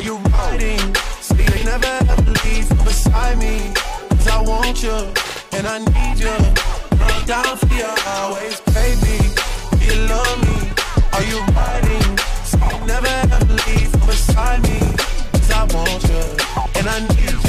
Are you riding? See, you never ever leave from beside me. Cause I want you, and I need you. I'm down for you always, baby. Do you love me? Are you riding? See, you never ever leave from beside me. Cause I want you, and I need you.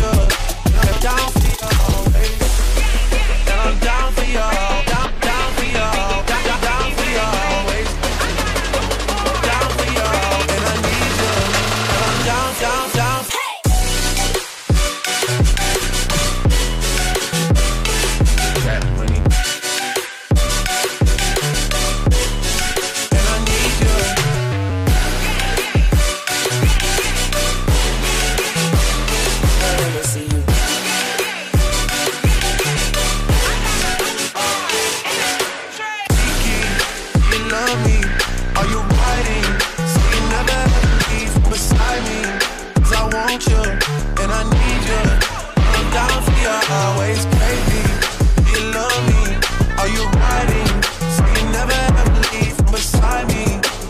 Want you, and I need you. I'm down for you always, baby. You love me. Are you riding? So you never ever leave from beside me.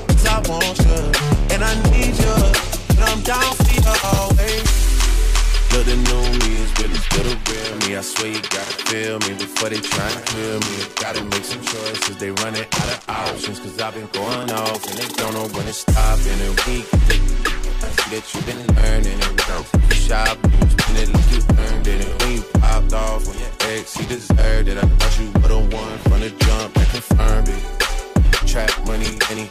'Cause I want you, and I need you. And I'm down for you always. Look, the new me is really still the real me. I swear you gotta feel me before they try to kill me. Gotta make some choices, they running out of options. Cause I've been going off and they don't know when it's stopping. And we see that you've been and we don't keep you shop. Spend it like you earned it. And when you popped off on your ex, he deserved it. I thought you would've won from the jump and confirmed it. Trap money, any.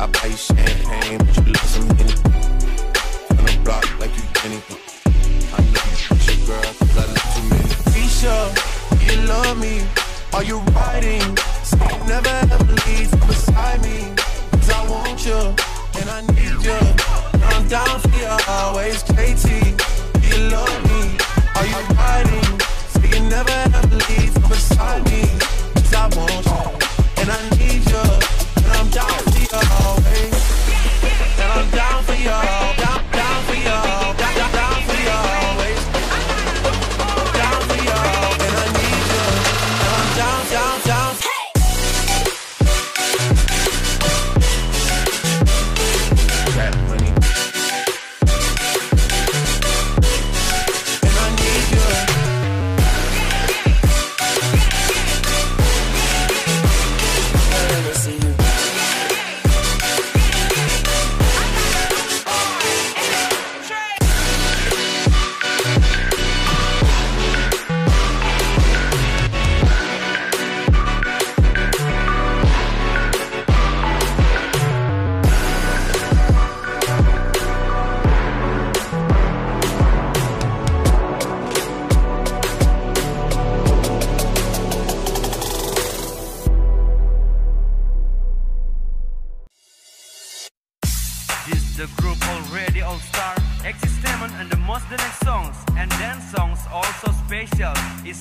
I buy you champagne, but you love some Henny. On the block like you Jenny. I know you your girl, cause I love too many. Keisha, you love me. Are you riding? So you never ever leave beside me. Cause I want you, and I need you. I'm down for you always, KT. You love me.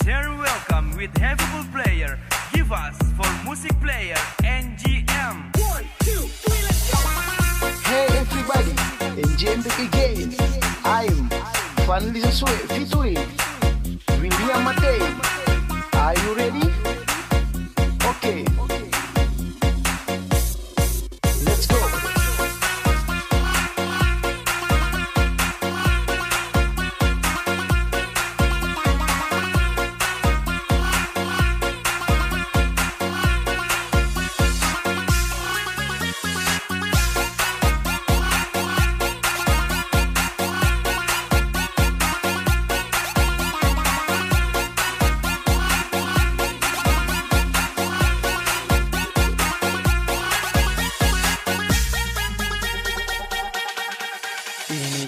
Here welcome with heavy full player. Give us for music player NGM. One, two, three, let's go. Hey everybody, NJM back again. I'm Van Sue featuring William Matei. Are you ready?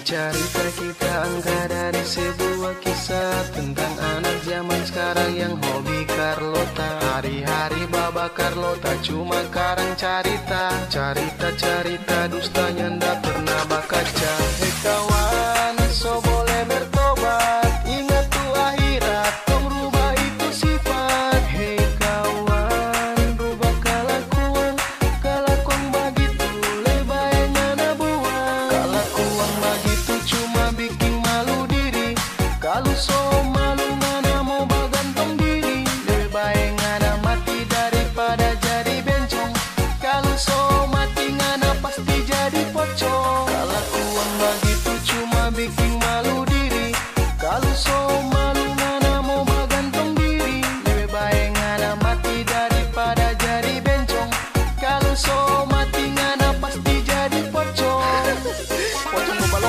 Cerita kita angkat dari sebuah kisah Tentang anak zaman sekarang yang hobi Carlota. Hari-hari baba Carlota cuma karang carita. Carita-carita dustanya ndak pernah bakaca Hei kawan, so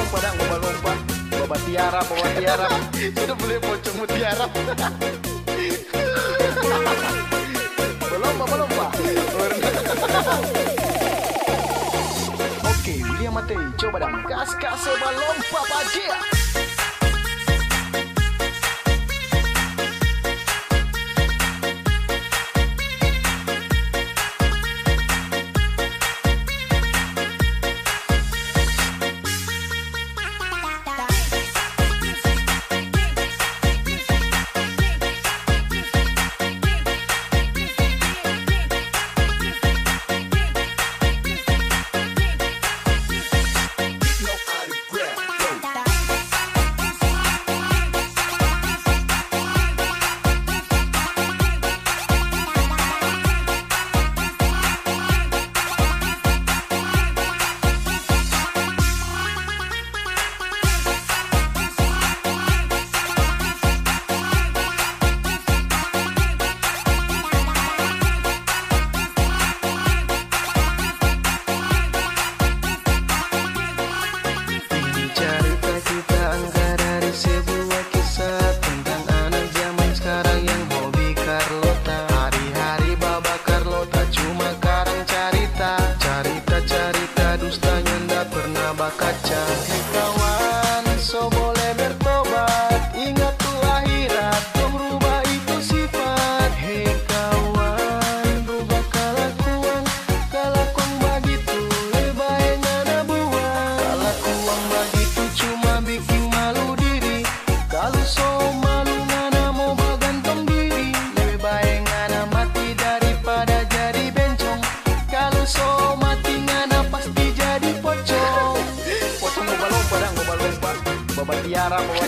lomba dah lomba lomba lomba tiara bawa tiara. Sudah boleh pocong mutiara belum lomba lomba Oke, William Matei, coba dong gas gas lomba lomba dia.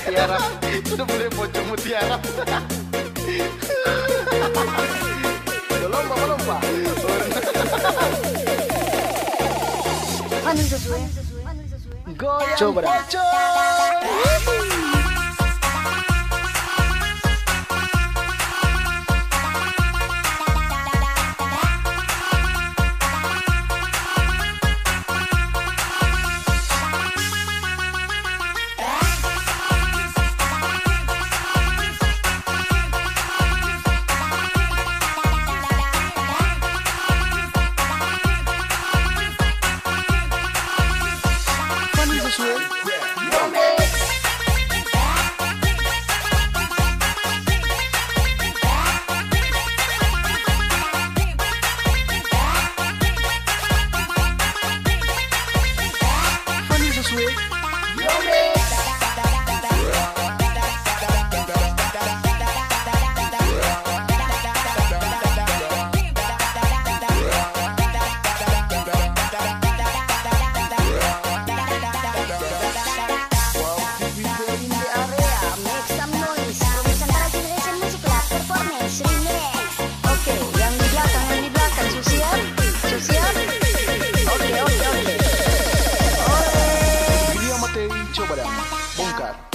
mutiara. Udah boleh pocong mutiara. Udah lomba lomba Goyang Coba pocong Bom, cara.